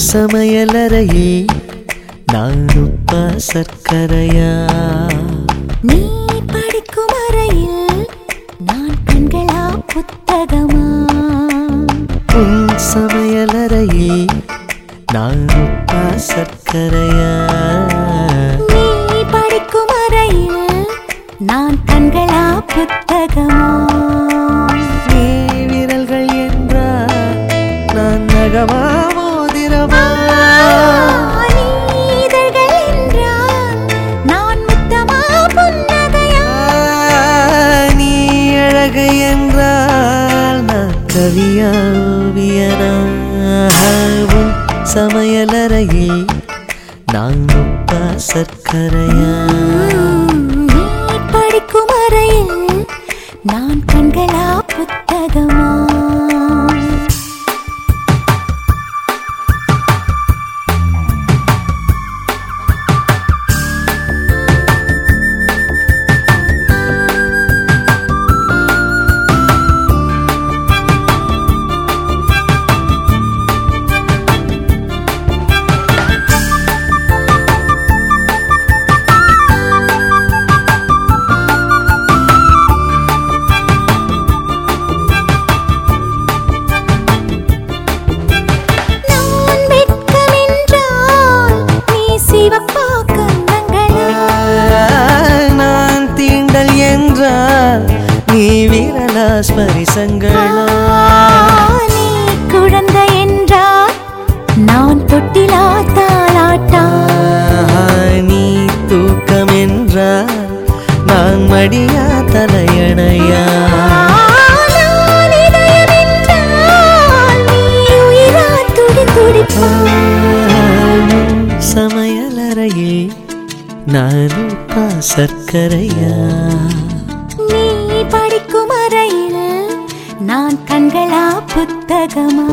சமையலறையில் நான் உப்பா சர்க்கரையா? நீ படிக்கும் அறையில் நான் கண்களா புத்தகமா? உன் சமையலறையில் நான் உப்பா சர்க்கரையா? நீ படிக்கும் அறையில் நான் கண்களா புத்தகமா? நீ விரல்கள் என்றால் நான் நகமா? அழகு என்றால் நான் கவியாவியனாகவும் சமையலறையில் நான் உப்பா சர்க்கரையா? படிக்கும் அறையில் நான் கண்களா புத்தகமா? ஸ்பரிசங்களா நீ குழந்தை என்றால் நான் தொட்டிலா தாலாட்டா நீ தூக்கம் என்றால் நான் மடியா தலையணையா? சமையலறையில் நான் சர்க்கரையா? கண்களா புத்தகமா?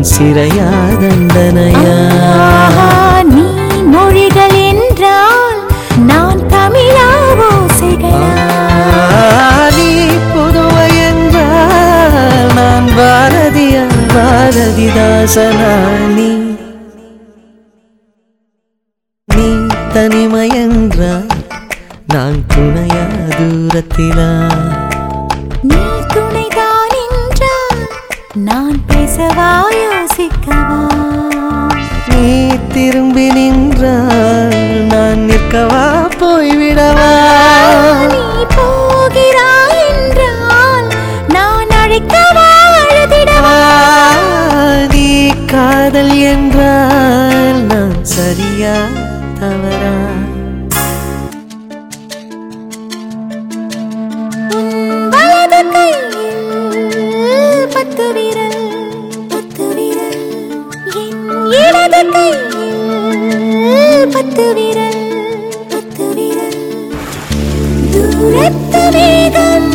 நான் சிறையா தண்டனையா? நீ மொழிகள் என்றால் நான் தமிழா ஓசைகளா நீ புதுவை என்றால் நான் பாரதியா பாரதிதாசனா? நீ நீ தனிமை என்றால் நான் துணையா தூரத்திலா? நீ துணைதான் நான் பேசவா யோசிக்கவா? நீ திரும்பி நின்றால் நான் நிற்கவா போய்விடவா? நீ போகிறாய் என்றால் நான் அழைக்கவா அழுதிடவா? நீ காதல் என்றால் நான் சரியா தவறா? பத்து விரல் பத்து விரல் தூரத்து மேகம்